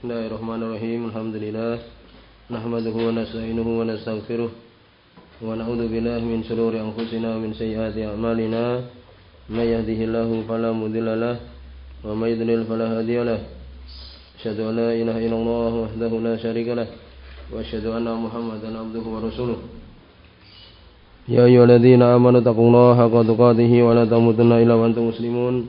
Bismillahirrahmanirrahim. Alhamdulillah. Nahmaduhu wa nasta'inuhu wa nastaghfiruh. Wa na'udzu billahi min shururi anfusina wa min sayyiati a'malina. May yahdihillahu fala mudilla lahu wa may yudlil fala hadiya lahu. Asyhadu an la ilaha illallah wahdahu la syarika lahu wa asyhadu anna Muhammadan abduhu wa rasuluh. Ya ayyuhalladzina amanu taqullaha haqqa tuqatih wa la tamutunna illa wa antum muslimun.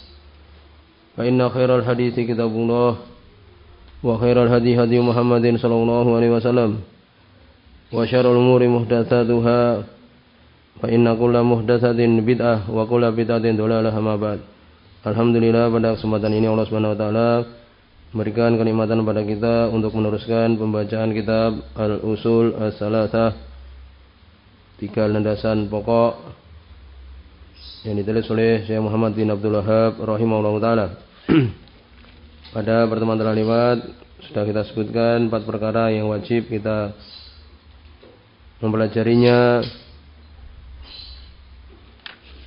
فإن خير الحديث كتاب الله وخير الهدي هدي محمد صلى الله عليه وسلم وشر الأمور محدثاتها فإن كل محدثة بدعة وكل بدعة ضلالة ما بعد Alhamdulillah pada kesempatan ini Allah Subhanahu wa taala memberikan kenikmatan pada kita untuk meneruskan pembacaan kitab Al-Usul As-Salasah tiga landasan pokok yang ditulis oleh Syekh Muhammad bin Abdul Wahab rahimahullah taala. Pada pertemuan telah sudah kita sebutkan empat perkara yang wajib kita mempelajarinya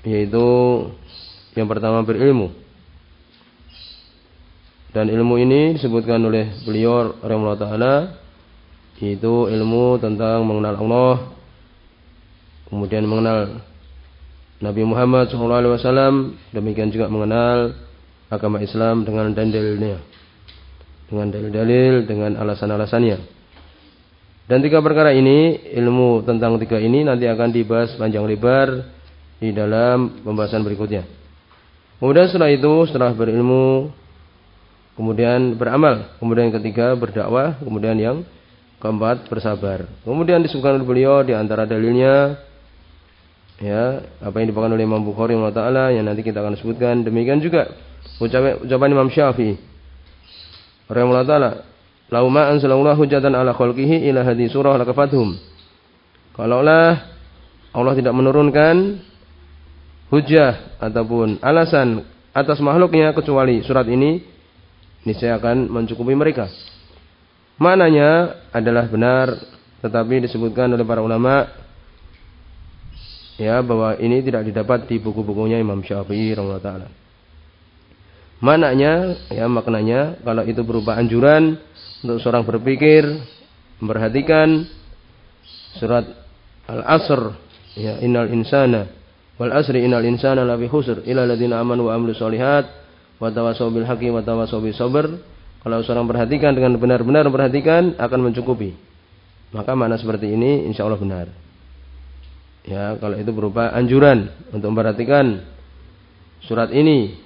yaitu yang pertama berilmu. Dan ilmu ini disebutkan oleh beliau rahimahullah taala yaitu ilmu tentang mengenal Allah kemudian mengenal Nabi Muhammad SAW demikian juga mengenal agama Islam dengan dalil-dalilnya dengan dalil-dalil dengan alasan-alasannya. Dan tiga perkara ini ilmu tentang tiga ini nanti akan dibahas panjang lebar di dalam pembahasan berikutnya. Kemudian setelah itu setelah berilmu kemudian beramal. Kemudian ketiga berdakwah. Kemudian yang keempat bersabar. Kemudian disebutkan oleh beliau di antara dalilnya ya apa yang dibawakan oleh Imam Bukhari Allah Taala yang nanti kita akan sebutkan. Demikian juga ucapan, ucapan Imam Syafi'i. Rahimahullah taala lau ma anzalallahu hujatan ala khalqihi ila hadhihi surah lakafathum. Kalaulah Allah tidak menurunkan hujah ataupun alasan atas makhluknya kecuali surat ini niscaya akan mencukupi mereka. Maknanya adalah benar tetapi disebutkan oleh para ulama ya bahwa ini tidak didapat di buku-bukunya Imam Syafi'i rahimahullah taala. Maknanya ya maknanya kalau itu berupa anjuran untuk seorang berpikir, memperhatikan surat Al-Asr ya innal insana wal asri innal insana lafi khusr illa alladziina amanu wa amilus solihat wa tawassaw bil haqqi wa tawassaw bis sabr. Kalau seorang perhatikan dengan benar-benar memperhatikan akan mencukupi. Maka mana seperti ini insya Allah benar. Ya, kalau itu berupa anjuran untuk memperhatikan surat ini.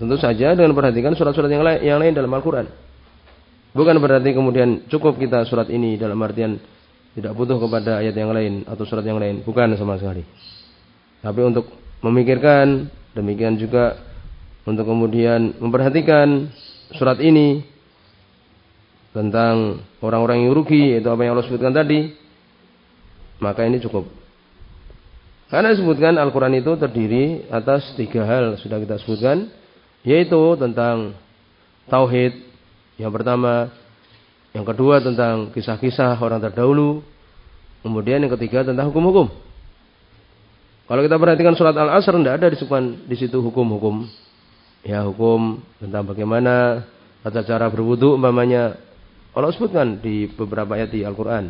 Tentu saja dengan memperhatikan surat-surat yang lain, yang lain dalam Al-Quran. Bukan berarti kemudian cukup kita surat ini dalam artian tidak butuh kepada ayat yang lain atau surat yang lain. Bukan sama sekali. Tapi untuk memikirkan, demikian juga untuk kemudian memperhatikan surat ini tentang orang-orang yang rugi, itu apa yang Allah sebutkan tadi, maka ini cukup. Karena disebutkan Al-Quran itu terdiri atas tiga hal sudah kita sebutkan, yaitu tentang tauhid yang pertama, yang kedua tentang kisah-kisah orang terdahulu, kemudian yang ketiga tentang hukum-hukum. Kalau kita perhatikan surat Al-Asr tidak ada disebutkan di situ hukum-hukum. Ya hukum tentang bagaimana tata cara berwudu umpamanya Allah sebutkan di beberapa ayat di Al-Quran.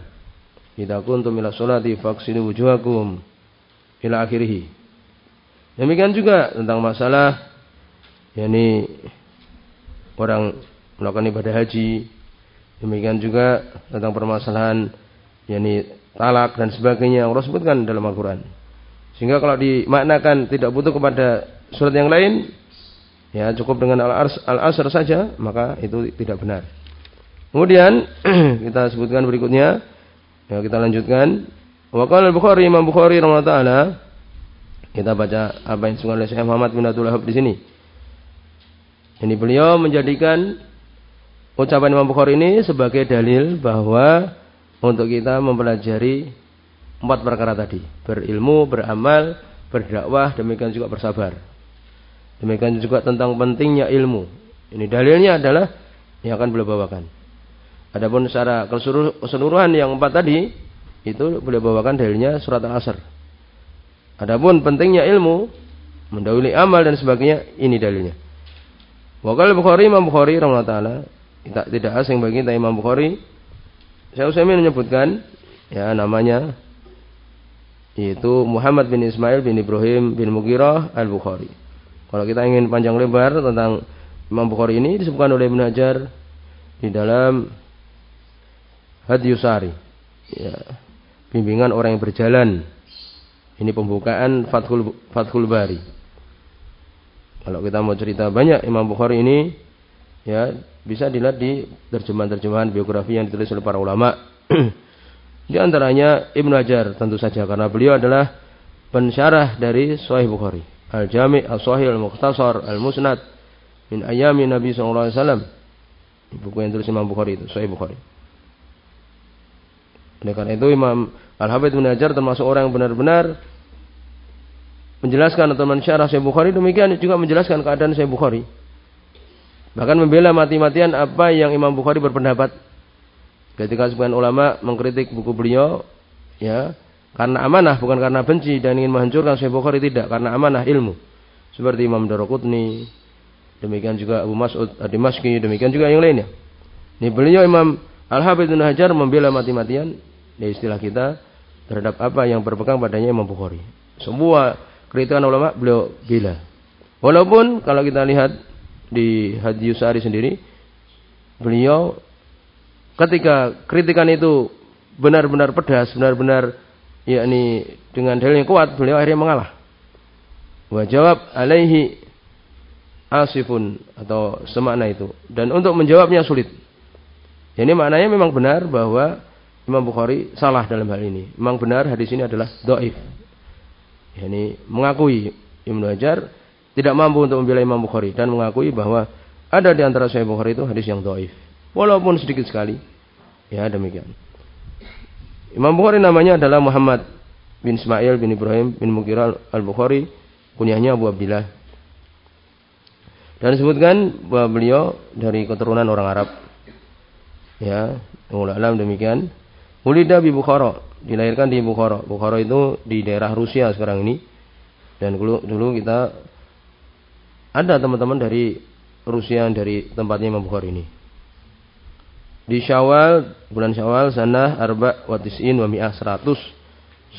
Kita kuntum ila sholati faksilu wujuhakum ila akhirih. Demikian juga tentang masalah yakni orang melakukan ibadah haji. Demikian juga tentang permasalahan yakni talak dan sebagainya Allah sebutkan dalam Al-Qur'an. Sehingga kalau dimaknakan tidak butuh kepada surat yang lain, ya cukup dengan al-asr saja, maka itu tidak benar. Kemudian kita sebutkan berikutnya, ya kita lanjutkan Wa qala al-Bukhari Imam Bukhari rahimahullah kita baca apa yang disebutkan oleh Syekh Muhammad bin Abdul di sini. Ini beliau menjadikan ucapan Imam Bukhari ini sebagai dalil bahwa untuk kita mempelajari empat perkara tadi. Berilmu, beramal, berdakwah, demikian juga bersabar. Demikian juga tentang pentingnya ilmu. Ini dalilnya adalah yang akan beliau bawakan. Adapun secara keseluruhan yang empat tadi, itu beliau bawakan dalilnya surat Al-Asr. Adapun pentingnya ilmu, mendahului amal dan sebagainya, ini dalilnya. Wakil Bukhari Imam Bukhari rahimahullah taala tidak tidak asing bagi kita Imam Bukhari. Saya Utsaimin menyebutkan ya namanya yaitu Muhammad bin Ismail bin Ibrahim bin Mughirah Al-Bukhari. Kalau kita ingin panjang lebar tentang Imam Bukhari ini disebutkan oleh Ibnu Hajar di dalam Hadyusari. Ya, bimbingan orang yang berjalan ini pembukaan Fathul, Fathul Bari. Kalau kita mau cerita banyak Imam Bukhari ini ya bisa dilihat di terjemahan-terjemahan biografi yang ditulis oleh para ulama. di antaranya Ibnu Hajar tentu saja karena beliau adalah pensyarah dari Sahih Bukhari. Al-Jami' Al-Sahih Al-Mukhtasar Al-Musnad min ayami Nabi sallallahu alaihi wasallam. Buku yang tulis Imam Bukhari itu, Sahih Bukhari. Oleh karena itu Imam Al-Habib bin Hajar termasuk orang yang benar-benar menjelaskan atau mensyarah Sahih Bukhari demikian juga menjelaskan keadaan Sahih Bukhari. Bahkan membela mati-matian apa yang Imam Bukhari berpendapat. Ketika sebagian ulama mengkritik buku beliau, ya, karena amanah bukan karena benci dan ingin menghancurkan Sahih Bukhari tidak, karena amanah ilmu. Seperti Imam Daraqutni, demikian juga Abu Mas'ud Ad-Dimashqi, demikian juga yang lainnya. Ini beliau Imam Al-Hafidz bin Hajar membela mati-matian, ya istilah kita, terhadap apa yang berpegang padanya Imam Bukhari. Semua kritikan ulama beliau bila. Walaupun kalau kita lihat di Hadis Yusari sendiri, beliau ketika kritikan itu benar-benar pedas, benar-benar yakni dengan dalil yang kuat, beliau akhirnya mengalah. Wa jawab alaihi asifun atau semakna itu. Dan untuk menjawabnya sulit. Ini maknanya memang benar bahwa Imam Bukhari salah dalam hal ini. Memang benar hadis ini adalah doif. Yani mengakui Ibnu Hajar tidak mampu untuk membela Imam Bukhari dan mengakui bahwa ada di antara Sahih Bukhari itu hadis yang doif. Walaupun sedikit sekali. Ya demikian. Imam Bukhari namanya adalah Muhammad bin Ismail bin Ibrahim bin Mughirah al-Bukhari. Kunyahnya Abu Abdillah. Dan disebutkan bahwa beliau dari keturunan orang Arab. Ya, ulama demikian. Ulida di Bukhara, dilahirkan di Bukhara. Bukhara itu di daerah Rusia sekarang ini. Dan dulu, dulu kita ada teman-teman dari Rusia dari tempatnya Imam Bukhari ini. Di Syawal, bulan Syawal sana arba watisin wa mi'ah 194.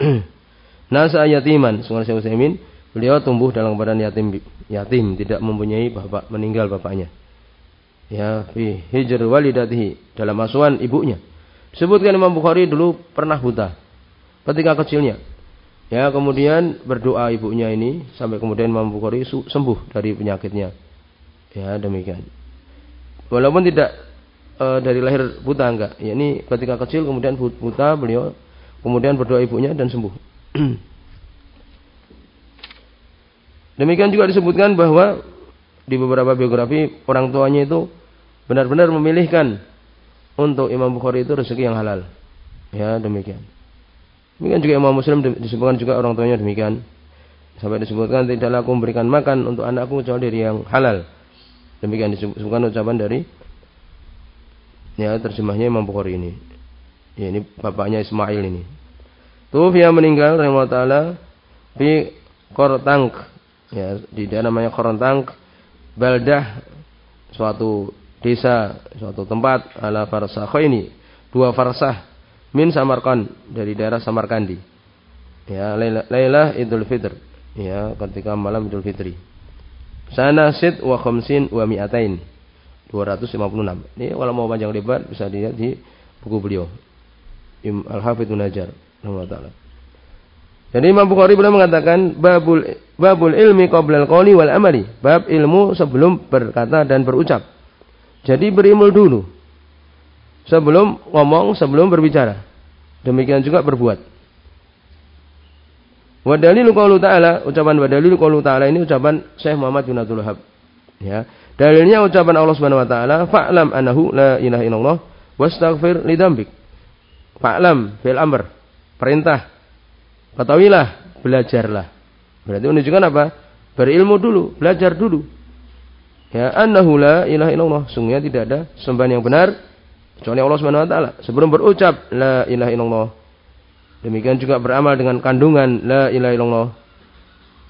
Nasa yatiman, sungai Syekh Utsaimin, beliau tumbuh dalam badan yatim yatim, tidak mempunyai bapak, meninggal bapaknya. Ya, fi hijr walidatihi, dalam asuhan ibunya. Sebutkan Imam Bukhari dulu pernah buta ketika kecilnya. Ya, kemudian berdoa ibunya ini sampai kemudian Imam Bukhari sembuh dari penyakitnya. Ya, demikian. Walaupun tidak e, dari lahir buta enggak. Ya, ini ketika kecil kemudian buta beliau kemudian berdoa ibunya dan sembuh. demikian juga disebutkan bahwa di beberapa biografi orang tuanya itu benar-benar memilihkan untuk Imam Bukhari itu rezeki yang halal. Ya, demikian. Demikian juga Imam Muslim disebutkan juga orang tuanya demikian. Sampai disebutkan tidaklah aku memberikan makan untuk anakku kecuali dari yang halal. Demikian disebutkan ucapan dari ya terjemahnya Imam Bukhari ini. Ya, ini bapaknya Ismail ini. Tufiya meninggal rahimahullah taala di Kortang ya di daerah namanya Kortang Baldah suatu desa suatu tempat ala ini dua farsah min Samarkand dari daerah Samarkandi. Ya Laila Idul Fitr. Ya ketika malam Idul Fitri. Sana sit wa khamsin wa mi'atain. 256 ini kalau mau panjang lebar bisa dilihat di buku beliau. Im Al Hafidz Najar taala. Jadi Imam Bukhari beliau mengatakan babul babul ilmi qabla al-qawli wal amali. Bab ilmu sebelum berkata dan berucap jadi berimul dulu. Sebelum ngomong, sebelum berbicara. Demikian juga berbuat. Wadalilu qaulu ta'ala, ucapan wadalilu qaulu ta'ala ini ucapan Syekh Muhammad bin Abdul Wahab. Ya. Dalilnya ucapan Allah Subhanahu wa taala, "Fa'lam annahu la ilaha illallah wastaghfir lidambik." Fa'lam fil amr, perintah. Ketahuilah, belajarlah. Berarti menunjukkan apa? Berilmu dulu, belajar dulu. Ya, annahu la ilaha illallah. Sungguhnya tidak ada sembahan yang benar kecuali Allah Subhanahu wa taala. Sebelum berucap la ilaha illallah. Demikian juga beramal dengan kandungan la ilaha illallah.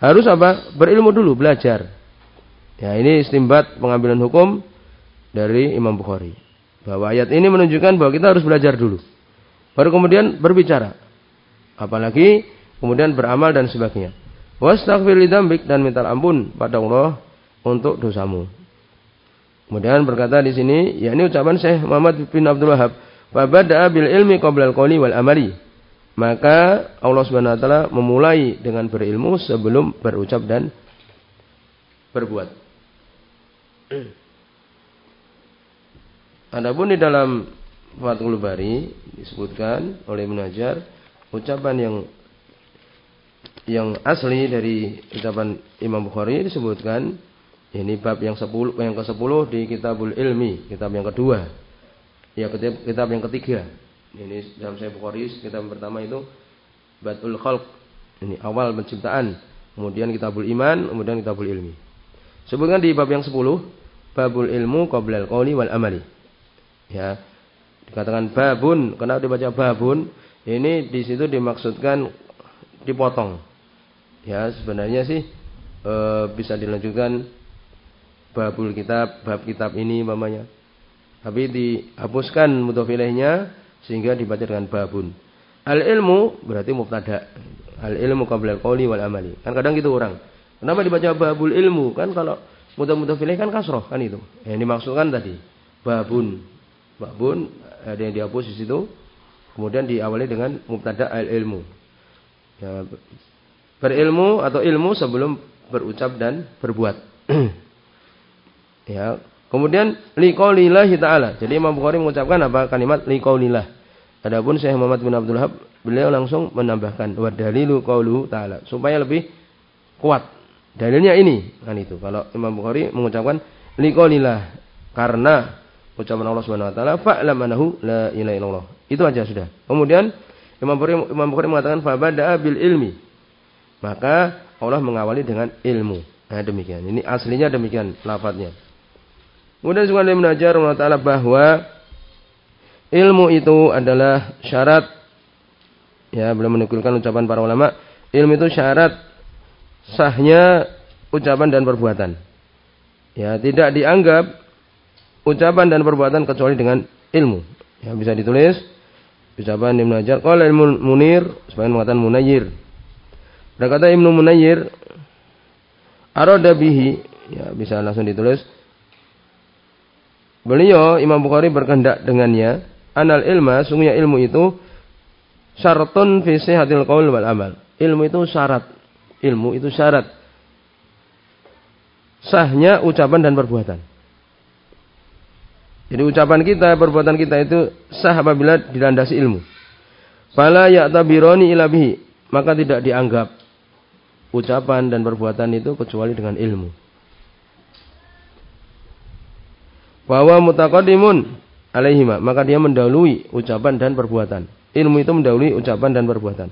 Harus apa? Berilmu dulu, belajar. Ya, ini istimbat pengambilan hukum dari Imam Bukhari. Bahwa ayat ini menunjukkan bahwa kita harus belajar dulu. Baru kemudian berbicara. Apalagi kemudian beramal dan sebagainya. Wastaghfir dan minta ampun pada Allah untuk dosamu. Kemudian berkata di sini, ya ini ucapan Syekh Muhammad bin Abdul Wahab, "Fabada'a bil ilmi qabla al-qawli wal amali." Maka Allah Subhanahu wa taala memulai dengan berilmu sebelum berucap dan berbuat. Adapun di dalam Fathul Bari disebutkan oleh Munajar ucapan yang yang asli dari ucapan Imam Bukhari disebutkan ini bab yang 10 yang ke-10 di Kitabul Ilmi, kitab yang kedua. Ya, kitab, yang ketiga. Ini dalam saya Bukhari, kitab yang pertama itu Batul Khalq. Ini awal penciptaan. Kemudian Kitabul Iman, kemudian Kitabul Ilmi. Sebutkan di bab yang 10, babul ilmu qablal qawli wal amali. Ya. Dikatakan babun, kenapa dibaca babun? Ini di situ dimaksudkan dipotong. Ya, sebenarnya sih e, bisa dilanjutkan babul kitab, bab kitab ini mamanya. Tapi dihapuskan mudhofilehnya sehingga dibaca dengan babun. Al ilmu berarti mubtada. Al ilmu qabla qawli wal amali. Kan kadang gitu orang. Kenapa dibaca babul ilmu? Kan kalau pilih kan kasroh kan itu. Yang dimaksudkan tadi babun. Babun ada yang dihapus di situ. Kemudian diawali dengan mubtada al ilmu. Ya, berilmu atau ilmu sebelum berucap dan berbuat. ya. Kemudian liqaulillahi ta'ala. Jadi Imam Bukhari mengucapkan apa? Kalimat liqaulillah. Adapun Syekh Muhammad bin Abdul Wahab beliau langsung menambahkan wa dalilu qauluhu ta'ala supaya lebih kuat Dalilnya ini kan itu. Kalau Imam Bukhari mengucapkan liqaulillah karena ucapan Allah Subhanahu wa taala fa'lam annahu la ilaha illallah. Itu aja sudah. Kemudian Imam Bukhari, Imam Bukhari mengatakan fabada'a bil ilmi. Maka Allah mengawali dengan ilmu. Nah demikian. Ini aslinya demikian lafadznya. Kemudian juga Ibnu Hajar taala bahwa ilmu itu adalah syarat ya belum menukilkan ucapan para ulama ilmu itu syarat sahnya ucapan dan perbuatan. Ya, tidak dianggap ucapan dan perbuatan kecuali dengan ilmu. Ya, bisa ditulis ucapan Ibnu Hajar qala ilmu munir sebagian mengatakan munayir. Berkata Ibnu Munayir arada bihi ya bisa langsung ditulis Beliau Imam Bukhari berkehendak dengannya anal ilma sungguhnya ilmu itu syaratun fi sihatil qaul wal amal. Ilmu itu syarat ilmu itu syarat sahnya ucapan dan perbuatan. Jadi ucapan kita, perbuatan kita itu sah apabila dilandasi ilmu. Fala ya'tabironi ilabihi. Maka tidak dianggap ucapan dan perbuatan itu kecuali dengan ilmu. Bahwa mutaqaddimun alaihima. Maka dia mendahului ucapan dan perbuatan. Ilmu itu mendahului ucapan dan perbuatan.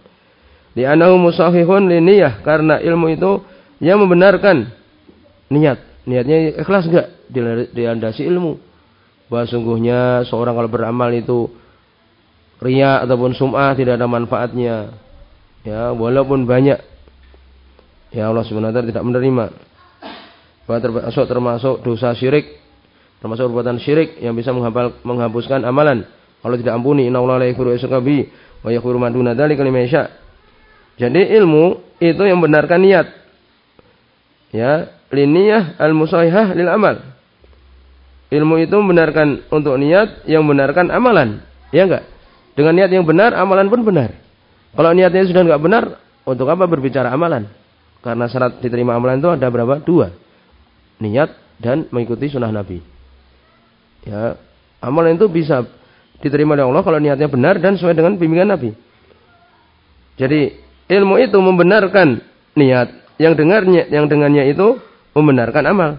Li'anahu musahihun liniyah. Karena ilmu itu yang membenarkan niat. Niatnya ikhlas enggak? Dilandasi ilmu. Bahwa sungguhnya seorang kalau beramal itu ria ataupun sum'ah tidak ada manfaatnya. Ya, walaupun banyak. Ya Allah sebenarnya tidak menerima. Bahwa termasuk dosa syirik, termasuk perbuatan syirik yang bisa menghapuskan amalan. Kalau tidak ampuni, inna Allah la yaghfiru wa. Jadi ilmu itu yang benarkan niat. Ya, liniyah al-musahihah lil amal. Ilmu itu membenarkan untuk niat yang benarkan amalan. Ya enggak? Dengan niat yang benar, amalan pun benar. Kalau niatnya sudah enggak benar, untuk apa berbicara amalan? Karena syarat diterima amalan itu ada berapa? Dua. Niat dan mengikuti sunnah Nabi. Ya, amalan itu bisa diterima oleh Allah kalau niatnya benar dan sesuai dengan bimbingan Nabi. Jadi ilmu itu membenarkan niat, yang dengarnya yang dengannya itu membenarkan amal.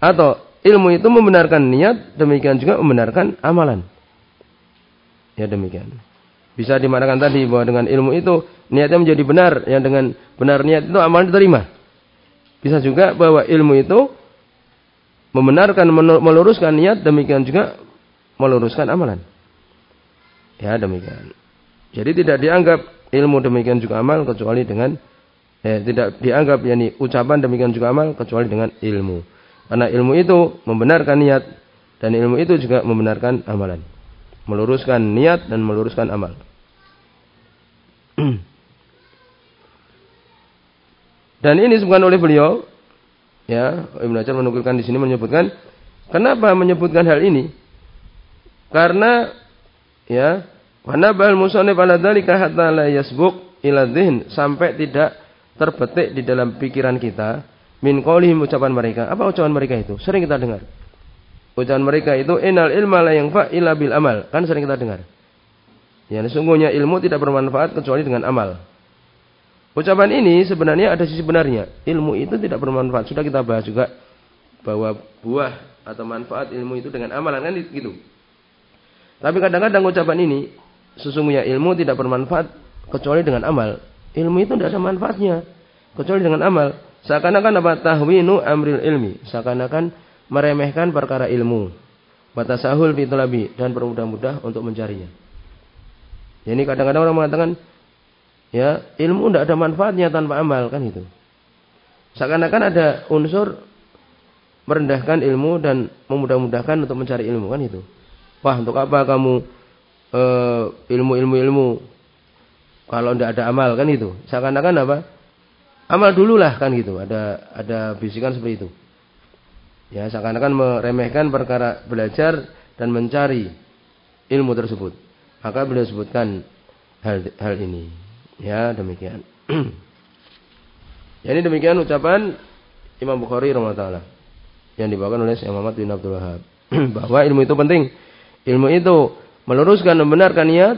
Atau ilmu itu membenarkan niat, demikian juga membenarkan amalan. Ya demikian. Bisa dimanakan tadi bahwa dengan ilmu itu niatnya menjadi benar, yang dengan benar niat itu amal diterima. Bisa juga bahwa ilmu itu membenarkan meluruskan niat demikian juga meluruskan amalan. Ya demikian. Jadi tidak dianggap ilmu demikian juga amal kecuali dengan eh, tidak dianggap yakni ucapan demikian juga amal kecuali dengan ilmu. Karena ilmu itu membenarkan niat dan ilmu itu juga membenarkan amalan. Meluruskan niat dan meluruskan amal. dan ini disebutkan oleh beliau ya Ibnu Hajar menukilkan di sini menyebutkan kenapa menyebutkan hal ini? Karena ya karena bal musannif ala dzalika hatta la yasbuq ila sampai tidak terbetik di dalam pikiran kita min qaulihim ucapan mereka. Apa ucapan mereka itu? Sering kita dengar. Ucapan mereka itu innal ilma la yanfa illa bil amal. Kan sering kita dengar. Ya, sesungguhnya ilmu tidak bermanfaat kecuali dengan amal. Ucapan ini sebenarnya ada sisi benarnya. Ilmu itu tidak bermanfaat. Sudah kita bahas juga bahwa buah atau manfaat ilmu itu dengan amalan kan gitu. Tapi kadang-kadang ucapan ini sesungguhnya ilmu tidak bermanfaat kecuali dengan amal. Ilmu itu tidak ada manfaatnya kecuali dengan amal. Seakan-akan apa tahwinu amril ilmi. Seakan-akan meremehkan perkara ilmu. Batasahul fitolabi dan bermudah-mudah untuk mencarinya. Jadi kadang-kadang orang mengatakan, ya ilmu tidak ada manfaatnya tanpa amal kan itu. Seakan-akan ada unsur merendahkan ilmu dan memudah-mudahkan untuk mencari ilmu kan itu. Wah untuk apa kamu eh, ilmu-ilmu uh, ilmu kalau tidak ada amal kan itu. Seakan-akan apa? Amal dulu lah kan gitu. Ada ada bisikan seperti itu. Ya seakan-akan meremehkan perkara belajar dan mencari ilmu tersebut. Maka beliau sebutkan hal hal ini. Ya, demikian. ini demikian ucapan Imam Bukhari rahimahullah yang dibawakan oleh Syekh Muhammad bin Abdul Wahab bahwa ilmu itu penting. Ilmu itu meluruskan membenarkan niat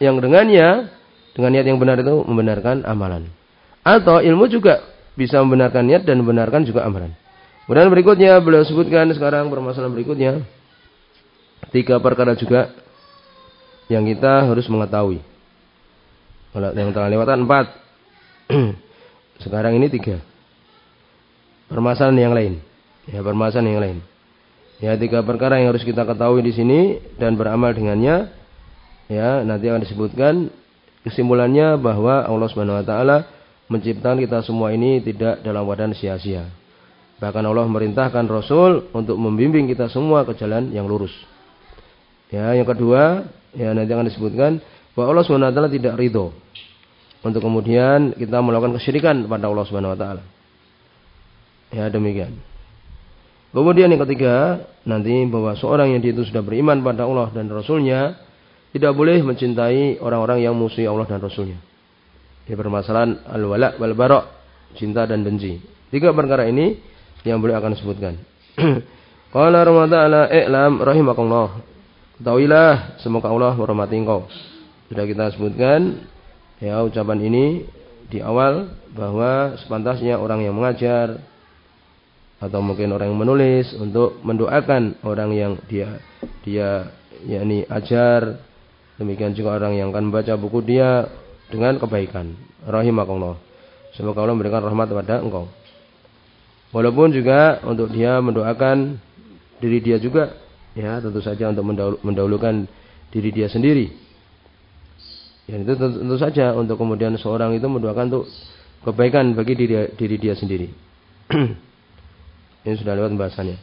yang dengannya dengan niat yang benar itu membenarkan amalan. Atau ilmu juga bisa membenarkan niat dan membenarkan juga amalan. Kemudian berikutnya beliau sebutkan sekarang permasalahan berikutnya tiga perkara juga yang kita harus mengetahui. Yang telah lewatan empat. Sekarang ini tiga. Permasalahan yang lain. Ya, permasalahan yang lain. Ya, tiga perkara yang harus kita ketahui di sini dan beramal dengannya. Ya, nanti akan disebutkan kesimpulannya bahwa Allah Subhanahu wa taala menciptakan kita semua ini tidak dalam keadaan sia-sia. Bahkan Allah merintahkan Rasul untuk membimbing kita semua ke jalan yang lurus. Ya, yang kedua, ya nanti akan disebutkan bahwa Allah Subhanahu wa taala tidak ridho untuk kemudian kita melakukan kesyirikan pada Allah Subhanahu wa taala. Ya, demikian. Kemudian yang ketiga, nanti bahwa seorang yang dia itu sudah beriman pada Allah dan Rasulnya tidak boleh mencintai orang-orang yang musuhi Allah dan Rasulnya. Ini permasalahan al-wala wal bara, cinta dan benci. Tiga perkara ini yang boleh akan sebutkan. Qala Ramadana i'lam rahimakallah. Ketahuilah semoga Allah merahmati engkau. Sudah kita sebutkan ya ucapan ini di awal bahwa sepantasnya orang yang mengajar atau mungkin orang yang menulis untuk mendoakan orang yang dia dia yakni ajar demikian juga orang yang akan membaca buku dia dengan kebaikan. Rahimakallah semoga Allah memberikan rahmat kepada engkau. Walaupun juga untuk dia mendoakan diri dia juga ya tentu saja untuk mendahulukan diri dia sendiri ya itu tentu, tentu saja untuk kemudian seorang itu mendoakan untuk kebaikan bagi diri, diri dia sendiri. Ini sudah lewat pembahasannya.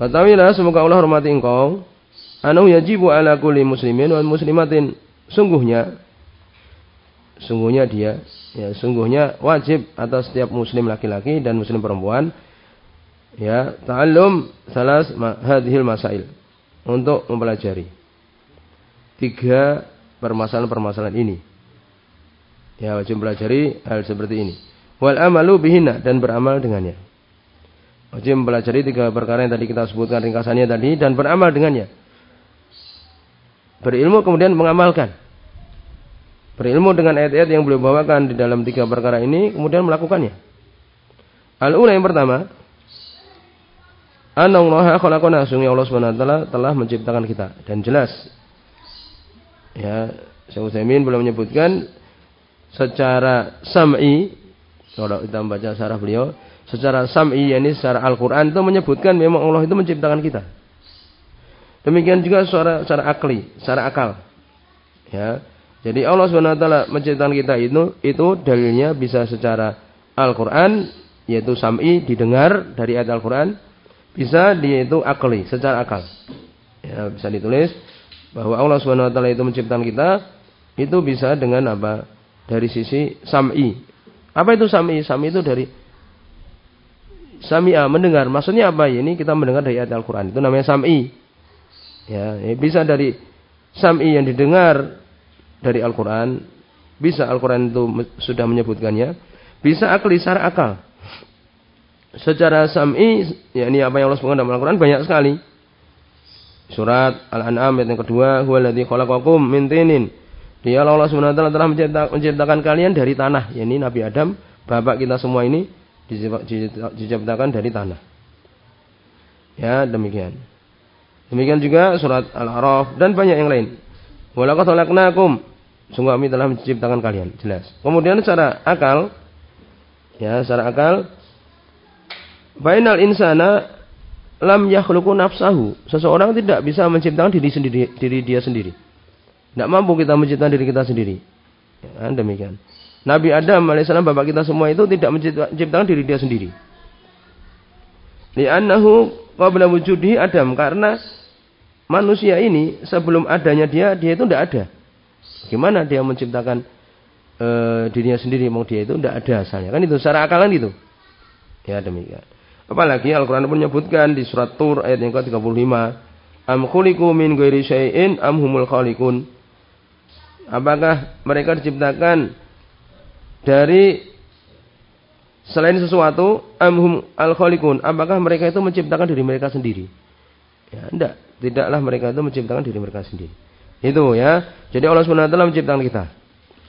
Ketahuilah semoga Allah hormati engkau. Anu yajibu ala kulli muslimin wal muslimatin. Sungguhnya sungguhnya dia ya sungguhnya wajib atas setiap muslim laki-laki dan muslim perempuan ya ta'allum salas hadhil masail. Untuk mempelajari. Tiga permasalahan-permasalahan ini. Ya wajib mempelajari hal seperti ini. Wal amalu bihina dan beramal dengannya. Wajib mempelajari tiga perkara yang tadi kita sebutkan ringkasannya tadi dan beramal dengannya. Berilmu kemudian mengamalkan. Berilmu dengan ayat-ayat yang beliau bawakan di dalam tiga perkara ini kemudian melakukannya. Al-ula yang pertama Anna Allah khalaqana sungguh Allah Subhanahu wa taala telah menciptakan kita dan jelas ya Syekh Utsaimin belum menyebutkan secara sam'i kalau kita membaca syarah beliau secara sam'i yakni secara Al-Qur'an itu menyebutkan memang Allah itu menciptakan kita. Demikian juga secara secara akli, secara akal. Ya. Jadi Allah Subhanahu wa taala menciptakan kita itu itu dalilnya bisa secara Al-Qur'an yaitu sam'i didengar dari ayat Al-Qur'an, bisa yaitu akli, secara akal. Ya, bisa ditulis bahwa Allah Subhanahu wa taala itu menciptakan kita itu bisa dengan apa? Dari sisi sam'i. Apa itu sam'i? Sam'i itu dari sami'a mendengar. Maksudnya apa? Ini kita mendengar dari ayat Al-Qur'an. Itu namanya sam'i. Ya, bisa dari sam'i yang didengar dari Al-Quran. Bisa Al-Quran itu sudah menyebutkannya. Bisa akli secara akal. Secara sam'i, ya ini apa yang Allah sebutkan dalam Al-Quran banyak sekali. Surat Al-An'am ayat yang kedua, huwaladzi khalaqakum min tinin. Dia Allah SWT telah menciptakan kalian dari tanah. Ya ini Nabi Adam, bapak kita semua ini diciptakan dari tanah. Ya, demikian. Demikian juga surat Al-A'raf dan banyak yang lain. Walaqad khalaqnakum. Sungguh kami telah menciptakan kalian, jelas. Kemudian secara akal ya, secara akal bainal insana lam yakhluqu nafsahu. Seseorang tidak bisa menciptakan diri sendiri, diri dia sendiri. Tidak mampu kita menciptakan diri kita sendiri. Ya, demikian. Nabi Adam alaihissalam bapak kita semua itu tidak menciptakan diri dia sendiri. Li'annahu qabla wujudi Adam karena manusia ini sebelum adanya dia dia itu tidak ada. Gimana dia menciptakan e, dirinya sendiri mau dia itu tidak ada asalnya. Kan itu secara akalan itu. Ya demikian. Apalagi Al-Qur'an pun menyebutkan di surat Tur ayat yang ke-35, am khuliqu min ghairi syai'in am humul khaliqun. Apakah mereka diciptakan dari Selain sesuatu, amhum al khaliqun. Apakah mereka itu menciptakan diri mereka sendiri? Ya, tidak. Tidaklah mereka itu menciptakan diri mereka sendiri. Itu ya. Jadi Allah SWT menciptakan kita.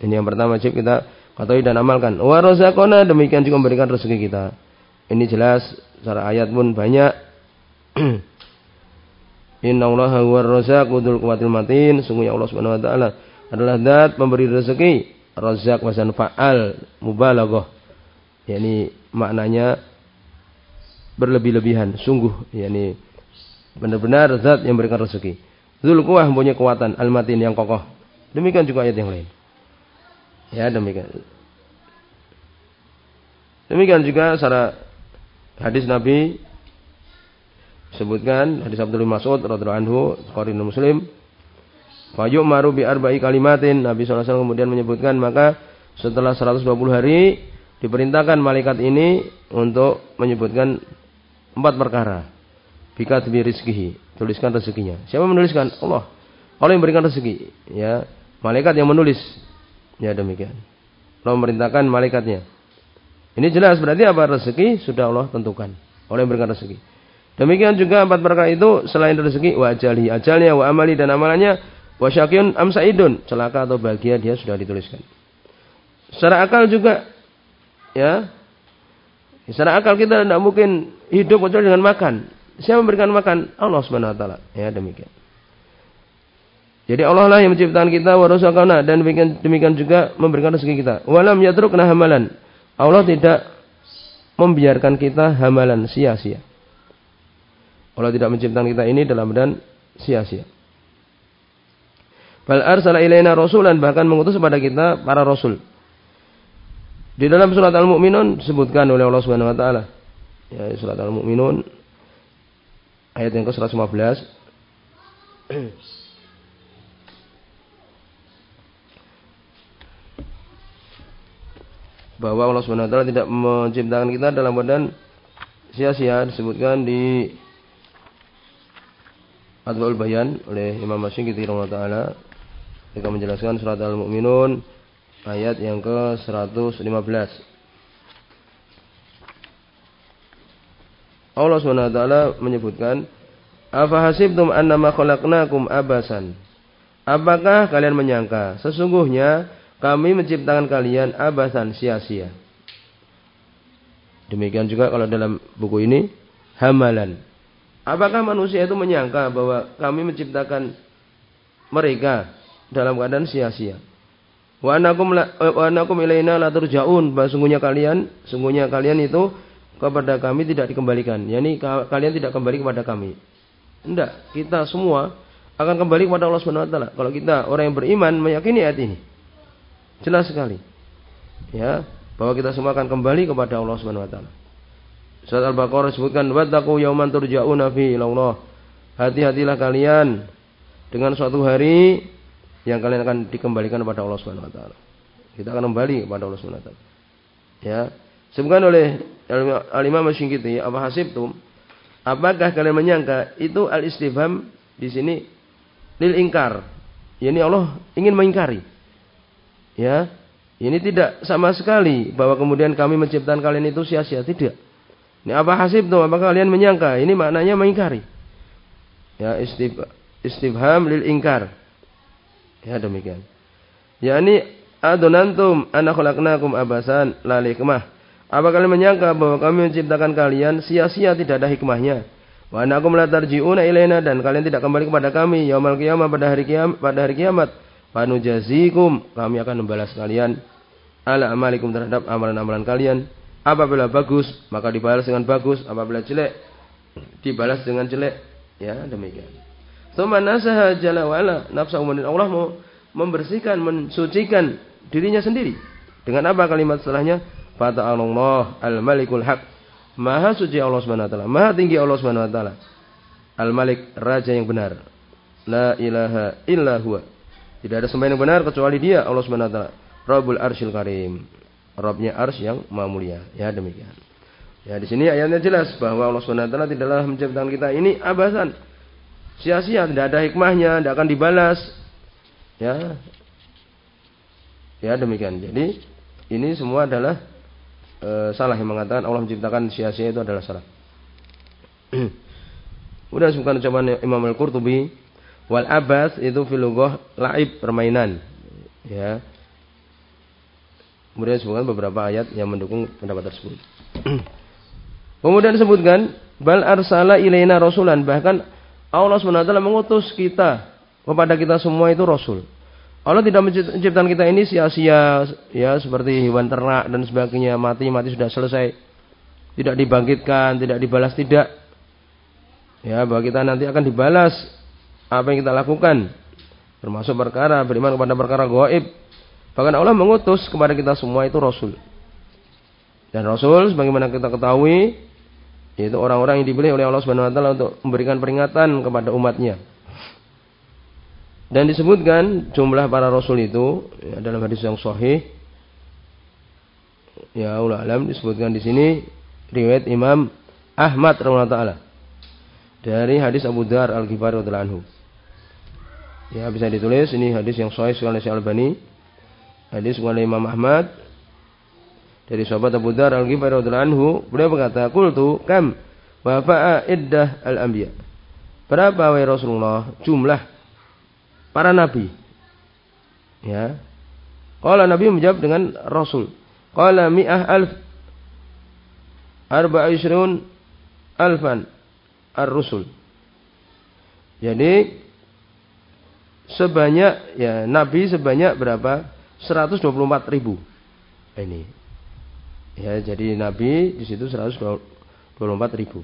Ini yang pertama wajib kita ketahui dan amalkan. Wa demikian juga memberikan rezeki kita. Ini jelas secara ayat pun banyak. Inna Allah huwa razaq dzul quwwatil matin. Sungguhnya Allah Subhanahu wa taala adalah zat pemberi rezeki. Razaq wasan fa'al mubalaghah yakni maknanya berlebih-lebihan, sungguh yakni benar-benar zat yang memberikan rezeki. Zul kuah punya kekuatan, al-matin yang kokoh. Demikian juga ayat yang lain. Ya, demikian. Demikian juga secara hadis Nabi sebutkan hadis Abdul Mas'ud radhiyallahu anhu, Bukhari Muslim. Fayyu maru bi arba'i kalimatin. Nabi SAW kemudian menyebutkan maka setelah 120 hari diperintahkan malaikat ini untuk menyebutkan empat perkara. Bika demi rizkihi. Tuliskan rezekinya. Siapa menuliskan? Allah. Allah yang memberikan rezeki. Ya. Malaikat yang menulis. Ya demikian. Allah memerintahkan malaikatnya. Ini jelas berarti apa? Rezeki sudah Allah tentukan. Yang memberikan rezeki. Demikian juga empat perkara itu selain rezeki wa ajali, ajalnya wa amali dan amalannya wa syakiyun am saidun, celaka atau bahagia dia sudah dituliskan. Secara akal juga ya. Secara akal kita tidak mungkin hidup kecuali dengan makan. Siapa memberikan makan? Allah subhanahu wa taala. Ya demikian. Jadi Allah lah yang menciptakan kita warasakana dan demikian juga memberikan rezeki kita. Walam yatrukna hamalan Allah tidak membiarkan kita hamalan sia-sia Allah tidak menciptakan kita ini dalam dan sia-sia Bal arsala ilaina rasulan bahkan mengutus kepada kita para rasul di dalam surat Al-Mu'minun disebutkan oleh Allah Subhanahu wa taala. Ya, surat Al-Mu'minun ayat yang ke-115. Bahwa Allah Subhanahu wa taala tidak menciptakan kita dalam badan sia-sia disebutkan di Adwaul Bayan oleh Imam Masyikiti rahimahullah taala ketika menjelaskan surat Al-Mu'minun ayat yang ke-115. Allah SWT menyebutkan, Afa hasibtum annama khalaqnakum abasan. Apakah kalian menyangka sesungguhnya kami menciptakan kalian abasan sia-sia? Demikian juga kalau dalam buku ini hamalan. Apakah manusia itu menyangka bahwa kami menciptakan mereka dalam keadaan sia-sia? Wa anakum wa anakum. Bahwa sungguhnya kalian, sungguhnya kalian itu kepada kami tidak dikembalikan. Yani kalian tidak kembali kepada kami. Tidak, kita semua akan kembali kepada Allah Subhanahu wa taala. Kalau kita orang yang beriman meyakini ayat ini. Jelas sekali. Ya, bahwa kita semua akan kembali kepada Allah Subhanahu wa taala. Surat Al-Baqarah sebutkan wattaqu yauman turja'una fi ilallah. Hati-hatilah kalian dengan suatu hari yang kalian akan dikembalikan kepada Allah Subhanahu wa taala. Kita akan kembali kepada Allah Subhanahu wa taala. Ya. Sebutkan oleh Al-Imam Syingkiti, apa hasibtum? Apakah kalian menyangka itu al-istifham di sini lil ingkar. Yani Allah ingin mengingkari. Ya. Ini tidak sama sekali bahwa kemudian kami menciptakan kalian itu sia-sia, tidak. Ini apa hasib tuh? Apakah kalian menyangka? Ini maknanya mengingkari. Ya istif, istifham lil ingkar. Ya demikian. Ya ini adonantum anak khalaqnakum abasan la hikmah. Apa kalian menyangka bahwa kami menciptakan kalian sia-sia tidak ada hikmahnya? Wa anakum la tarji'una dan kalian tidak kembali kepada kami yaumul qiyamah pada hari kiamat pada hari kiamat. Fanujazikum kami akan membalas kalian ala amalikum terhadap amalan-amalan kalian Apabila bagus, maka dibalas dengan bagus. Apabila jelek, dibalas dengan jelek. Ya, demikian. Tsumma nasaha jalla wa'ala. Nafsa umumin Allah mau membersihkan, mensucikan dirinya sendiri. Dengan apa kalimat setelahnya? Allah al-malikul haq. Maha suci Allah taala. Maha tinggi Allah taala. Al-Malik, raja yang benar. La ilaha illa huwa. Tidak ada sembahyang yang benar kecuali Dia, Allah Subhanahu wa taala. Rabbul Arsyil Karim. Robnya ars yang maha mulia. Ya demikian. Ya di sini ayatnya jelas bahwa Allah Subhanahu wa taala tidaklah menciptakan kita ini abasan. Sia-sia, tidak ada hikmahnya, tidak akan dibalas. Ya. Ya demikian. Jadi ini semua adalah e, salah yang mengatakan Allah menciptakan sia-sia itu adalah salah. Udah sebutkan ucapan Imam Al-Qurtubi wal abas itu filogoh laib permainan. Ya. Kemudian disebutkan beberapa ayat yang mendukung pendapat tersebut. Kemudian disebutkan bal arsala ilaina rasulan bahkan Allah SWT mengutus kita kepada kita semua itu rasul. Allah tidak menciptakan kita ini sia-sia ya seperti hewan ternak dan sebagainya mati mati sudah selesai. Tidak dibangkitkan, tidak dibalas tidak. Ya, bahwa kita nanti akan dibalas apa yang kita lakukan termasuk perkara beriman kepada perkara gaib Bahkan Allah mengutus kepada kita semua itu Rasul. Dan Rasul, sebagaimana kita ketahui, yaitu orang-orang yang dipilih oleh Allah Subhanahu Wa Taala untuk memberikan peringatan kepada umatnya. Dan disebutkan jumlah para Rasul itu ya, dalam hadis yang sahih. Ya Allah alam disebutkan di sini riwayat Imam Ahmad radhiyallahu taala dari hadis Abu Dar Al Ghifari radhiyallahu anhu. Ya bisa ditulis ini hadis yang sahih sekali Syekh Albani Hadis oleh Imam Ahmad dari sahabat Abu Dar Al-Ghifari radhiyallahu anhu, beliau berkata, "Qultu kam wa fa'a iddah al-anbiya?" Berapa wahai Rasulullah jumlah para nabi? Ya. Qala Nabi menjawab dengan Rasul. Qala mi'ah alf arba'a ishrun alfan ar-rusul. Jadi sebanyak ya nabi sebanyak berapa? 124 ribu. Ini. Ya, jadi Nabi di situ 124 ribu.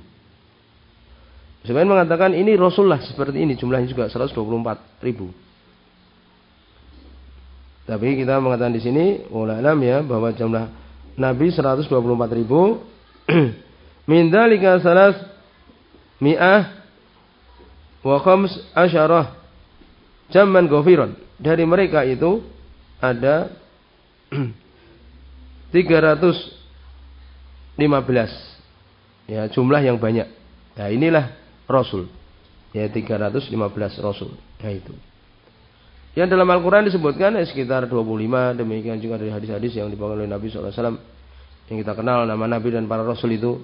Sebenarnya mengatakan ini Rasulullah seperti ini jumlahnya juga 124 ribu. Tapi kita mengatakan di sini ulama ya bahwa jumlah Nabi 124 ribu. Mindalika salas mi'ah wa khams asyarah jaman gofiron. Dari mereka itu ada 315 ya jumlah yang banyak. Nah, inilah rasul. Ya 315 rasul. Nah itu. Yang dalam Al-Quran disebutkan ya, sekitar 25 demikian juga dari hadis-hadis yang dibawa oleh Nabi SAW yang kita kenal nama Nabi dan para Rasul itu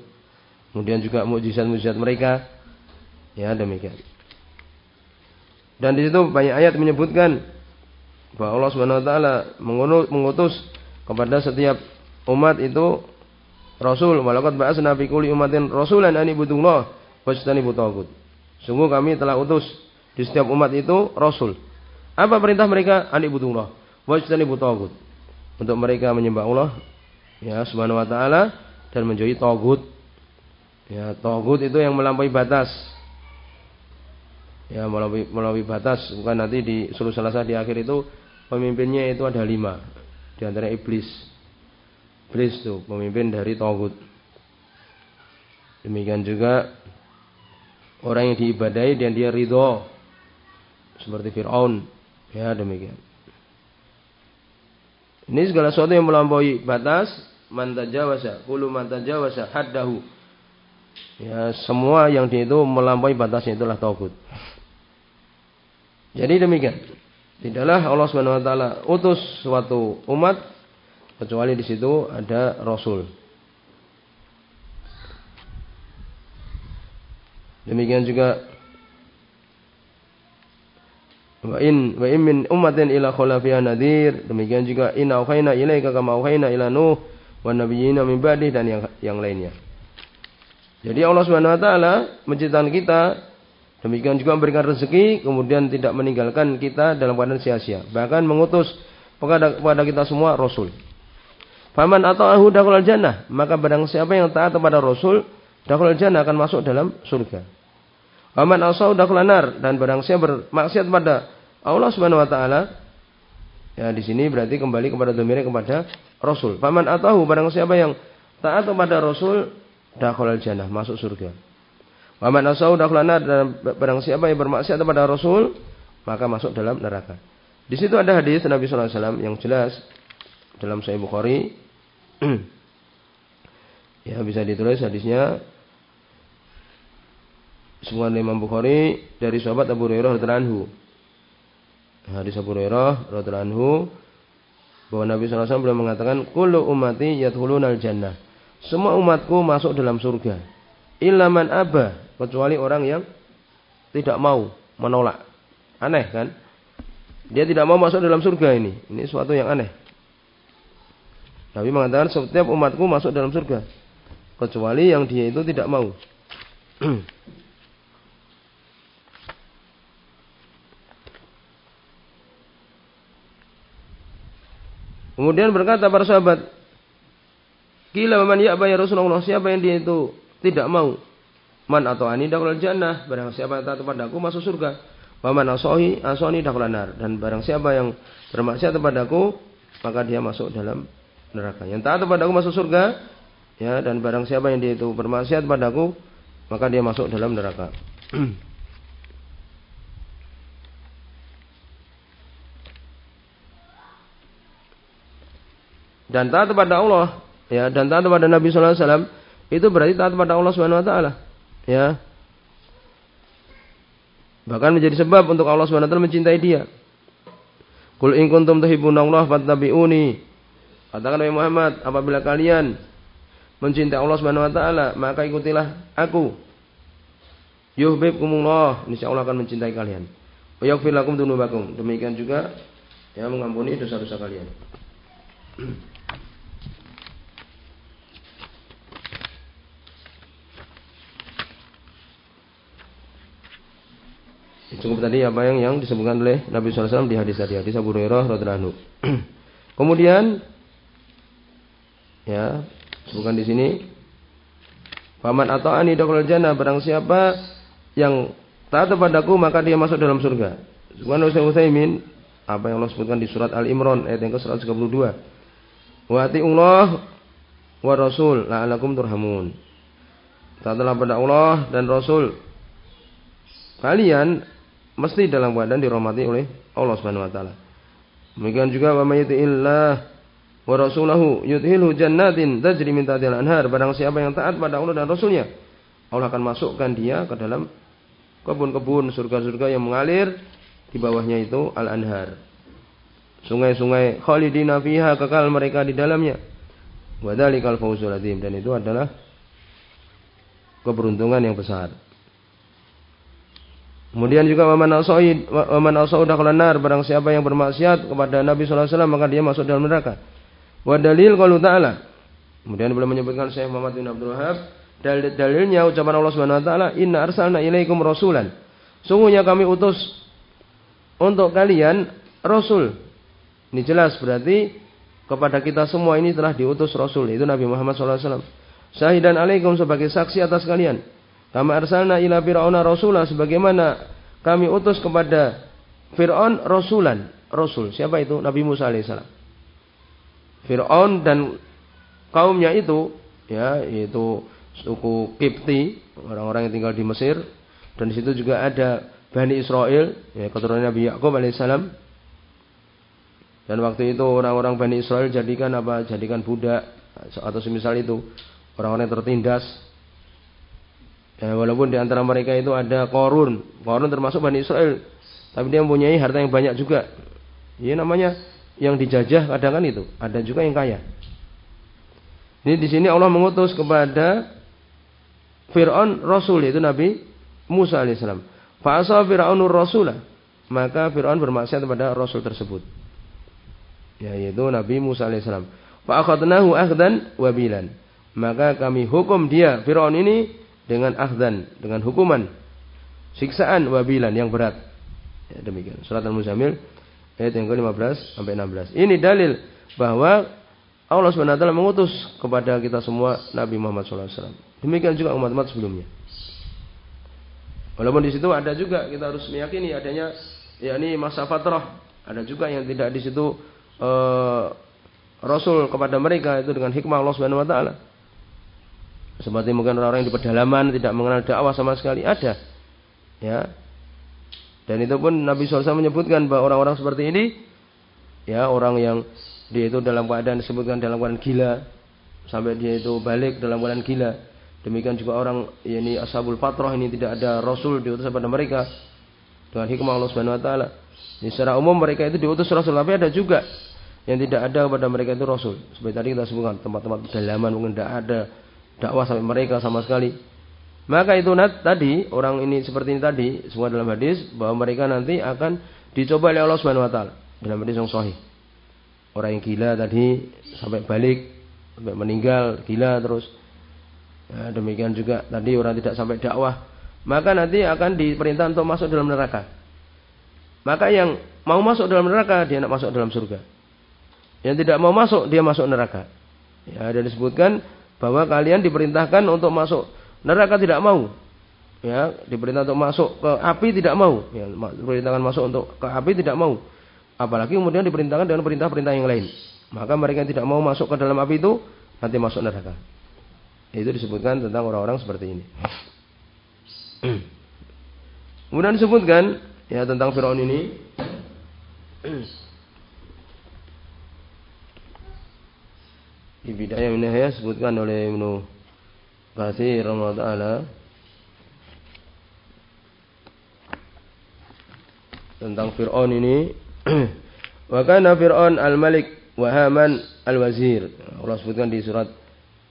kemudian juga mujizat-mujizat mereka ya demikian dan di situ banyak ayat menyebutkan bahwa Allah Subhanahu wa taala mengutus kepada setiap umat itu rasul walaqad ba'atsna fi kulli ummatin rasulan an ibudullah wajtanibu tagut. Sungguh kami telah utus di setiap umat itu rasul. Apa perintah mereka? Anik butullah. Wajtanibu tagut. Untuk mereka menyembah Allah ya subhanahu wa taala dan menjauhi tagut. Ya, tagut itu yang melampaui batas. Ya, melampaui, melampaui batas. Bukan nanti di seluruh selasa di akhir itu pemimpinnya itu ada lima. Di antara iblis. Iblis itu pemimpin dari tagut. Demikian juga orang yang diibadai dan dia ridho seperti Fir'aun ya demikian ini segala sesuatu yang melampaui batas man tajawasa kullu man tajawasa haddahu ya semua yang dia itu melampaui batasnya itulah tauhid jadi demikian tidaklah Allah Subhanahu wa taala utus suatu umat kecuali di situ ada rasul Demikian juga wa in wa in min ummatin ila khalafiha nadir. Demikian juga inna auhayna ilaika kama auhayna ila Nuh wa nabiyyina min ba'dih dan yang yang lainnya. Jadi Allah Subhanahu wa taala menciptakan kita demikian juga memberikan rezeki kemudian tidak meninggalkan kita dalam keadaan sia-sia. Bahkan mengutus kepada, kepada kita semua rasul. Faman atau ahu dakhalal jannah, maka barang siapa yang taat kepada rasul, dakhalal jannah akan masuk dalam surga. Aman asau daklanar dan barang siapa bermaksiat pada Allah Subhanahu wa taala ya di sini berarti kembali kepada domirnya kepada Rasul. Paman atahu barang siapa yang taat kepada Rasul dakhalal jannah masuk surga. Waman asau dan barang siapa yang bermaksiat kepada Rasul maka masuk dalam neraka. Di situ ada hadis Nabi sallallahu alaihi wasallam yang jelas dalam Sahih Bukhari ya bisa ditulis hadisnya semua Imam Bukhari dari sahabat Abu Hurairah radhiyallahu anhu. Hadis Abu Hurairah radhiyallahu anhu bahwa Nabi SAW beliau mengatakan kullu ummati yadkhulunal jannah. Semua umatku masuk dalam surga. Illa man aba, kecuali orang yang tidak mau, menolak. Aneh kan? Dia tidak mau masuk dalam surga ini. Ini suatu yang aneh. Nabi mengatakan setiap umatku masuk dalam surga. Kecuali yang dia itu tidak mau. Kemudian berkata para sahabat, Gila man ya Rasulullah, siapa yang dia itu tidak mau? Man atau ani dakul jannah, barang siapa yang taat kepadaku masuk surga. Waman asohi asoni dakulanar. Dan barang siapa yang bermaksiat kepadaku, maka dia masuk dalam neraka. Yang taat kepadaku masuk surga, ya dan barang siapa yang dia itu bermaksiat kepadaku, maka dia masuk dalam neraka. dan taat kepada Allah ya dan taat kepada Nabi sallallahu alaihi wasallam itu berarti taat kepada Allah Subhanahu wa taala ya. Bahkan menjadi sebab untuk Allah Subhanahu wa taala mencintai dia. Kul in kuntum tuhibbunallaha fattabi'uni. Katakan Nabi Muhammad apabila kalian mencintai Allah Subhanahu wa taala maka ikutilah aku. Yuhibbukumullah insyaallah akan mencintai kalian. Wa yaghfir lakum dzunubakum demikian juga ya mengampuni dosa-dosa kalian Cukup tadi apa yang yang disebutkan oleh Nabi SAW di hadis tadi, hadis Abu Hurairah radhiyallahu Kemudian ya, sebutkan di sini Paman atau ani dakul jannah barang siapa yang taat kepadaku maka dia masuk dalam surga. Subhanahu wa Utsaimin apa yang Allah sebutkan di surat Al-Imran ayat yang ke-132. Wa Allah wa rasul la'alakum turhamun. Taatlah pada Allah dan Rasul. Kalian mesti dalam keadaan dirahmati oleh Allah Subhanahu wa taala. Demikian juga wa may wa rasulahu yudhilhu jannatin tajri min tahtiha anhar. Barang siapa yang taat pada Allah dan Rasulnya, Allah akan masukkan dia ke dalam kebun-kebun surga-surga yang mengalir di bawahnya itu al-anhar. Sungai-sungai khalidina fiha kekal mereka di dalamnya. Wa dzalikal fawzul dan itu adalah keberuntungan yang besar. Kemudian juga waman asai waman asau nar barang siapa yang bermaksiat kepada Nabi alaihi wasallam maka dia masuk dalam neraka. Wa dalil qaulu ta'ala. Kemudian boleh menyebutkan Syekh Muhammad bin Abdul Wahab Dalil dalilnya ucapan Allah Subhanahu wa taala, "Inna arsalna ilaikum rasulan." Sungguhnya kami utus untuk kalian rasul. Ini jelas berarti kepada kita semua ini telah diutus rasul itu Nabi Muhammad SAW. Syahidan alaikum sebagai saksi atas kalian. Kami arsalna ila fir'auna rasulah sebagaimana kami utus kepada Fir'aun rasulan, rasul. Siapa itu? Nabi Musa alaihissalam. Fir'aun dan kaumnya itu ya yaitu suku Kipti, orang-orang yang tinggal di Mesir dan di situ juga ada Bani Israel, ya, keturunan Nabi alaihissalam. Dan waktu itu orang-orang Bani Israel jadikan apa? Jadikan budak atau semisal itu orang-orang yang tertindas. Ya, walaupun di antara mereka itu ada Korun, Korun termasuk Bani Israel, tapi dia mempunyai harta yang banyak juga. Ini namanya yang dijajah kadang kan itu, ada juga yang kaya. Ini di sini Allah mengutus kepada Fir'aun Rasul yaitu Nabi Musa alaihissalam. Fa'asa Fir'aunur Rasulah. Maka Fir'aun bermaksiat kepada Rasul tersebut. Ya, yaitu Nabi Musa alaihissalam. Fa'akhadnahu akhdan wabilan. Maka kami hukum dia Fir'aun ini dengan akhdan, dengan hukuman siksaan wabilan yang berat. Ya, demikian. Surat Al-Muzamil ayat yang ke-15 sampai 16. Ini dalil bahwa Allah SWT mengutus kepada kita semua Nabi Muhammad SAW. Demikian juga umat-umat sebelumnya. Walaupun di situ ada juga kita harus meyakini adanya yakni masa fatrah. Ada juga yang tidak di situ e, Rasul kepada mereka itu dengan hikmah Allah Subhanahu wa taala. Seperti mungkin orang-orang di pedalaman tidak mengenal dakwah sama sekali ada. Ya. Dan itu pun Nabi SAW menyebutkan bahwa orang-orang seperti ini ya orang yang dia itu dalam keadaan disebutkan dalam keadaan gila sampai dia itu balik dalam keadaan gila. Demikian juga orang ini ashabul fatrah ini tidak ada rasul diutus kepada mereka dengan hikmah Allah Subhanahu wa taala. Secara umum mereka itu diutus rasul, tapi ada juga yang tidak ada kepada mereka itu rasul. Seperti tadi kita sebutkan tempat-tempat pedalaman mungkin tidak ada dakwah sampai mereka sama sekali. Maka itu nat, tadi orang ini seperti ini tadi semua dalam hadis bahwa mereka nanti akan dicoba oleh Allah Subhanahu wa taala. Dalam hadis yang sahih. Orang yang gila tadi sampai balik sampai meninggal gila terus. Ya, demikian juga tadi orang tidak sampai dakwah. Maka nanti akan diperintah untuk masuk dalam neraka. Maka yang mau masuk dalam neraka dia nak masuk dalam surga. Yang tidak mau masuk dia masuk neraka. Ya ada disebutkan bahwa kalian diperintahkan untuk masuk neraka tidak mau ya diperintah untuk masuk ke api tidak mau ya diperintahkan masuk untuk ke api tidak mau Apalagi kemudian diperintahkan dengan perintah-perintah yang lain. Maka mereka yang tidak mau masuk ke dalam api itu nanti masuk neraka. Itu disebutkan tentang orang-orang seperti ini. Kemudian disebutkan ya tentang Firaun ini di bidayah ini ya sebutkan oleh Ibnu Katsir taala. Tentang Firaun ini. Wa kana Fir'aun al-Malik wa Haman al-Wazir. Allah sebutkan di surat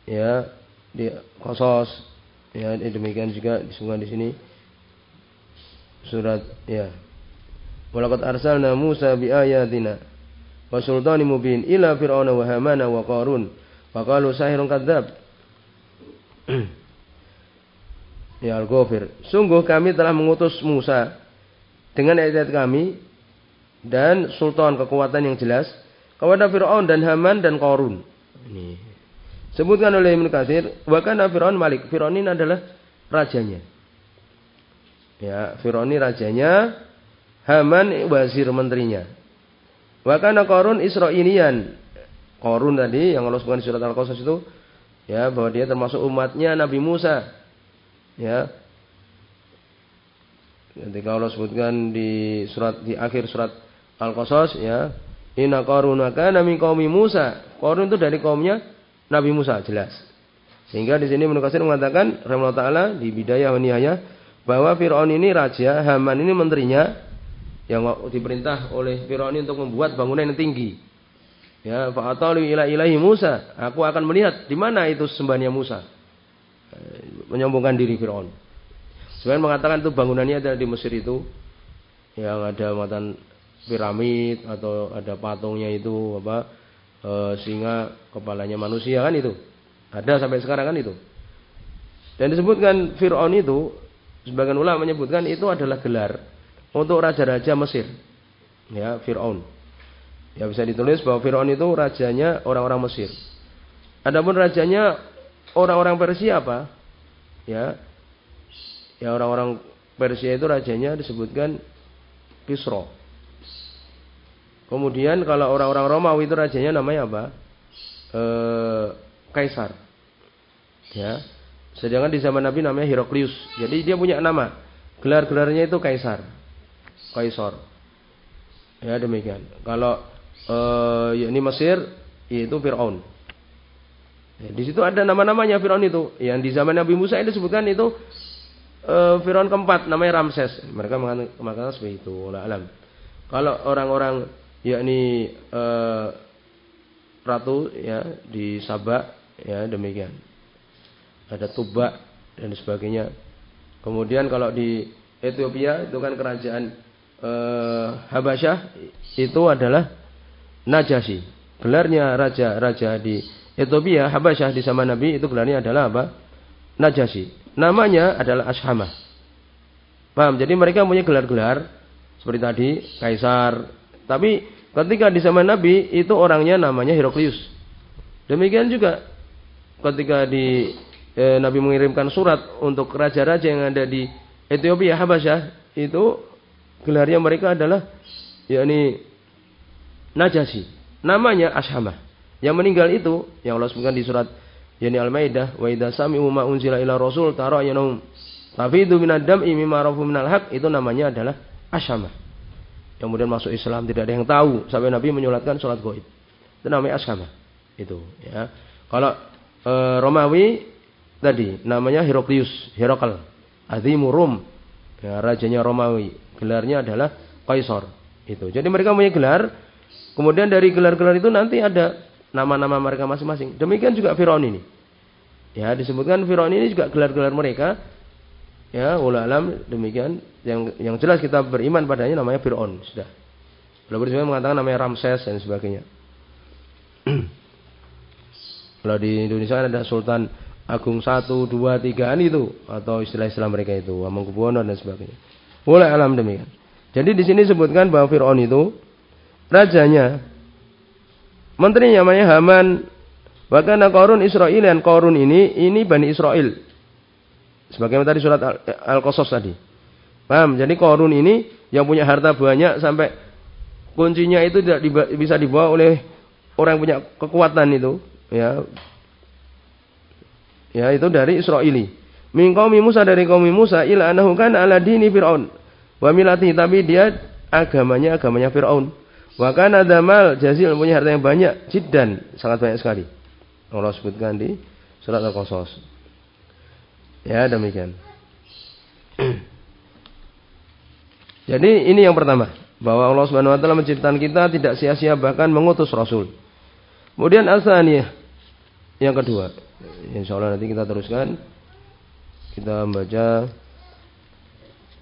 ya di Qasas ya demikian juga disebutkan di sini. Surat ya. Walaqad arsalna Musa bi ayatina wa sultanin mubin ila fir'auna wa hamana wa qarun wa qalu sahirun kadzab Ya Al-Ghafir Sungguh kami telah mengutus Musa dengan ayat kami dan sultan kekuatan yang jelas kepada Fir'aun dan Haman dan Korun. Ini. Sebutkan oleh Ibnu Katsir, bahkan Fir'aun Malik. Fir'aun ini adalah rajanya. Ya, Fir'aun ini rajanya, Haman wazir menterinya. Bahkan Korun Israilian. Korun tadi yang Allah sebutkan di surat Al-Qasas itu ya bahwa dia termasuk umatnya Nabi Musa. Ya. Ketika Allah sebutkan di surat di akhir surat Al-Qasas ya. Inna Qarun kana min qaumi Musa. Qarun itu dari kaumnya Nabi Musa jelas. Sehingga di sini Ibnu mengatakan rahimahullah taala di bidayah wa bahwa Firaun ini raja, Haman ini menterinya yang diperintah oleh Firaun untuk membuat bangunan yang tinggi. Ya, fa'atalu ila ilahi Musa. Aku akan melihat di mana itu sembahnya Musa. Eh, menyombongkan diri Firaun. Sebenarnya mengatakan itu bangunannya ada di Mesir itu yang ada matan piramid atau ada patungnya itu apa e, singa kepalanya manusia kan itu ada sampai sekarang kan itu Dan disebutkan Fir'aun itu, sebagian ulama menyebutkan itu adalah gelar untuk raja-raja Mesir. Ya, Fir'aun. Ya bisa ditulis bahwa Fir'aun itu rajanya orang-orang Mesir. Adapun rajanya orang-orang Persia apa? Ya. Ya orang-orang Persia itu rajanya disebutkan Kisro. Kemudian kalau orang-orang Romawi itu rajanya namanya apa? E, Kaisar. Ya. Sedangkan di zaman Nabi namanya Heraklius. Jadi dia punya nama. Gelar-gelarnya itu Kaisar. Kaisar. Ya demikian. Kalau e, ini Mesir itu Fir'aun. Ya, di situ ada nama-namanya Fir'aun itu. Yang di zaman Nabi Musa itu disebutkan itu e, Fir'aun keempat namanya Ramses. Mereka mengatakan seperti itu. alam. Kalau orang-orang yakni e, ratu ya di Sabah ya demikian. Ada Tuba dan sebagainya. Kemudian kalau di Ethiopia itu kan kerajaan e, Habasyah itu adalah Najasyi. Gelarnya raja-raja di Ethiopia, Habasyah di zaman Nabi itu gelarnya adalah apa? Najasyi. Namanya adalah Ashamah. Paham? Jadi mereka punya gelar-gelar seperti tadi kaisar. Tapi ketika di zaman Nabi itu orangnya namanya Heraklius. Demikian juga ketika di eh, Nabi mengirimkan surat untuk raja-raja yang ada di Ethiopia Habasyah itu gelarnya mereka adalah yakni Najasyi. Namanya Ashamah. Yang meninggal itu yang Allah sebutkan di surat Yani Al-Maidah, wa idza sami'u ma unzila ila rasul tara yanum tafidu minad dam'i mimma rafu minal haq itu namanya adalah asyamah. Yang kemudian masuk Islam tidak ada yang tahu sampai Nabi menyulatkan sholat goib. Itu namanya asyamah. Itu ya. Kalau e, Romawi tadi namanya Heraklius, Herakal, Azimu Rum. Ya, rajanya Romawi. Gelarnya adalah Kaisar. Itu. Jadi mereka punya gelar. Kemudian dari gelar-gelar itu nanti ada nama-nama mereka masing-masing. Demikian juga Firaun ini. Ya, disebutkan Firaun ini juga gelar-gelar mereka. Ya, alam demikian. Yang yang jelas kita beriman padanya namanya Firaun, sudah. Kalau bersama mengatakan namanya Ramses dan sebagainya. Kalau di Indonesia ada Sultan Agung satu, dua, tigaan itu atau istilah-istilah mereka itu, Amangkubuwono dan sebagainya. Boleh alam demikian. Jadi di sini disebutkan bahwa Firaun itu rajanya Menterinya namanya Haman. Bahkan Korun Israelian. Korun ini, ini Bani Israel. Sebagaimana tadi surat Al-Qasas tadi. Paham? Jadi Korun ini yang punya harta banyak sampai kuncinya itu tidak bisa dibawa oleh orang yang punya kekuatan itu. Ya, ya itu dari Israeli. Min qaumi Musa dari kaum Musa ila anahu kana ala dini Fir'aun. Wa milati tapi dia agamanya agamanya Fir'aun. Wa kana damal jazil punya harta yang banyak, jiddan, sangat banyak sekali. Allah sebutkan di surat Al-Qasas. Ya, demikian. Jadi ini yang pertama, bahwa Allah Subhanahu wa taala menciptakan kita tidak sia-sia bahkan mengutus rasul. Kemudian asaniyah yang kedua. Insya Allah nanti kita teruskan. Kita membaca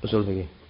usul fikih.